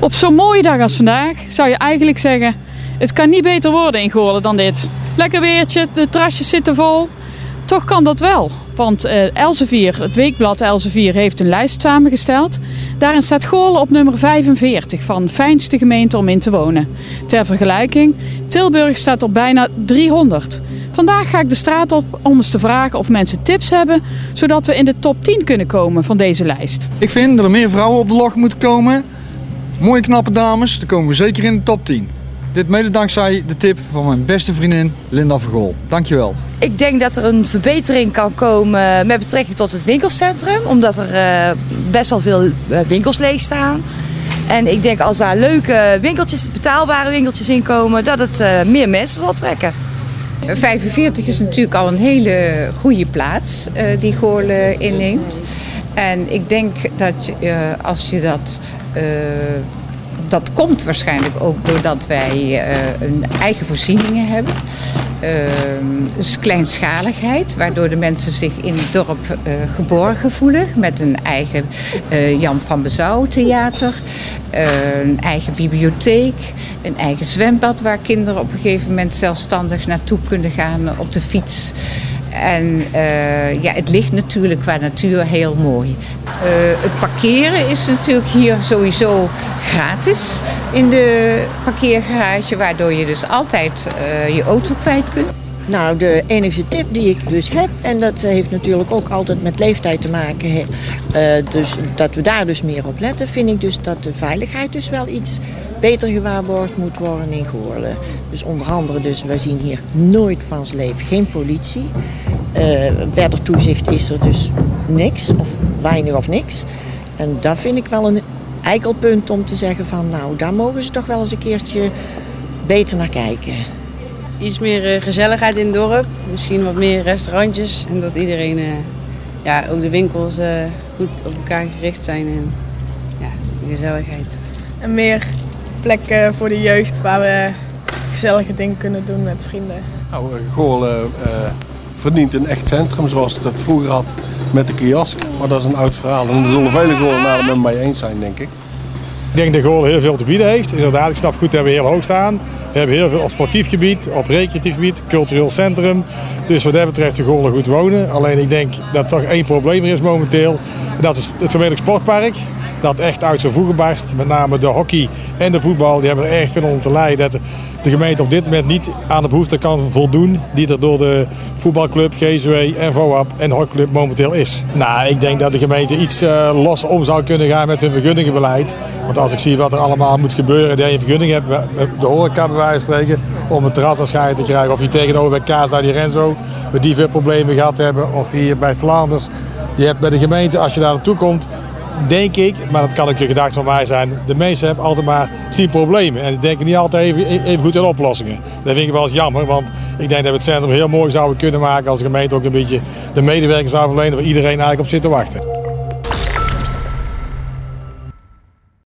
Op zo'n mooie dag als vandaag zou je eigenlijk zeggen: het kan niet beter worden in Goorlen dan dit. Lekker weertje, de terrasjes zitten vol. Toch kan dat wel, want uh, Elsevier, het weekblad Elsevier, heeft een lijst samengesteld. Daarin staat Goorlen op nummer 45 van fijnste gemeente om in te wonen. Ter vergelijking, Tilburg staat op bijna 300. Vandaag ga ik de straat op om eens te vragen of mensen tips hebben, zodat we in de top 10 kunnen komen van deze lijst. Ik vind dat er meer vrouwen op de log moeten komen. Mooie knappe dames, dan komen we zeker in de top 10. Dit mede dankzij de tip van mijn beste vriendin Linda Vergol. Dankjewel. Ik denk dat er een verbetering kan komen met betrekking tot het winkelcentrum. Omdat er uh, best wel veel uh, winkels leeg staan. En ik denk als daar leuke winkeltjes, betaalbare winkeltjes in komen, dat het uh, meer mensen zal trekken. 45 is natuurlijk al een hele goede plaats die Goorlen inneemt. En ik denk dat als je dat dat komt waarschijnlijk ook doordat wij uh, een eigen voorzieningen hebben. Dus kleinschaligheid, waardoor de mensen zich in het dorp geborgen voelen. Met een eigen Jan van Bezouw theater, een eigen bibliotheek, een eigen zwembad waar kinderen op een gegeven moment zelfstandig naartoe kunnen gaan op de fiets. En uh, ja, het ligt natuurlijk qua natuur heel mooi. Uh, het parkeren is natuurlijk hier sowieso gratis in de parkeergarage, waardoor je dus altijd uh, je auto kwijt kunt. Nou, de enige tip die ik dus heb, en dat heeft natuurlijk ook altijd met leeftijd te maken, uh, dus dat we daar dus meer op letten, vind ik dus dat de veiligheid dus wel iets beter gewaarborgd moet worden in Goorlen. Dus onder andere, dus, wij zien hier nooit van zijn leven geen politie. Uh, verder toezicht is er dus niks, of weinig of niks. En dat vind ik wel een eikelpunt om te zeggen van, nou, daar mogen ze toch wel eens een keertje beter naar kijken iets meer uh, gezelligheid in het dorp. Misschien wat meer restaurantjes. En dat iedereen, uh, ja, ook de winkels uh, goed op elkaar gericht zijn. En ja, gezelligheid. En meer plekken voor de jeugd waar we gezellige dingen kunnen doen met vrienden. Nou, Goorlen verdient een echt centrum zoals het vroeger had met de kiosk. Maar dat is een oud verhaal. En er zullen vele Goorlenaren met mij eens zijn, denk ik. Ik denk dat Goorlen heel veel te bieden heeft. Inderdaad, ik snap goed dat we heel hoog staan. We hebben heel veel op sportief gebied, op recreatief gebied, cultureel centrum. Dus wat dat betreft is Goorlen goed wonen. Alleen ik denk dat er toch één probleem er is momenteel. En dat is het gemeentelijk sportpark dat echt uit zijn voegen barst. Met name de hockey en de voetbal. Die hebben er erg veel onder te lijden. Dat de gemeente op dit moment niet aan de behoefte kan voldoen. Die er door de voetbalclub, GZW en VOAP en hockeyclub momenteel is. Nou, ik denk dat de gemeente iets uh, los om zou kunnen gaan met hun vergunningenbeleid. Want als ik zie wat er allemaal moet gebeuren. Dat je een vergunning hebt, de horeca bij wijze van spreken. Om een terras te krijgen. Of hier tegenover bij Casa di Renzo. Met die veel problemen gehad hebben. Of hier bij Vlaanders. Je hebt bij de gemeente, als je daar naartoe komt, denk ik, maar dat kan ook een gedachte van mij zijn, de mensen hebben altijd maar zien problemen. En denken niet altijd even, even goed aan oplossingen. Dat vind ik wel eens jammer, want ik denk dat we het centrum heel mooi zouden kunnen maken als de gemeente ook een beetje de medewerking zou verlenen waar iedereen eigenlijk op zit te wachten.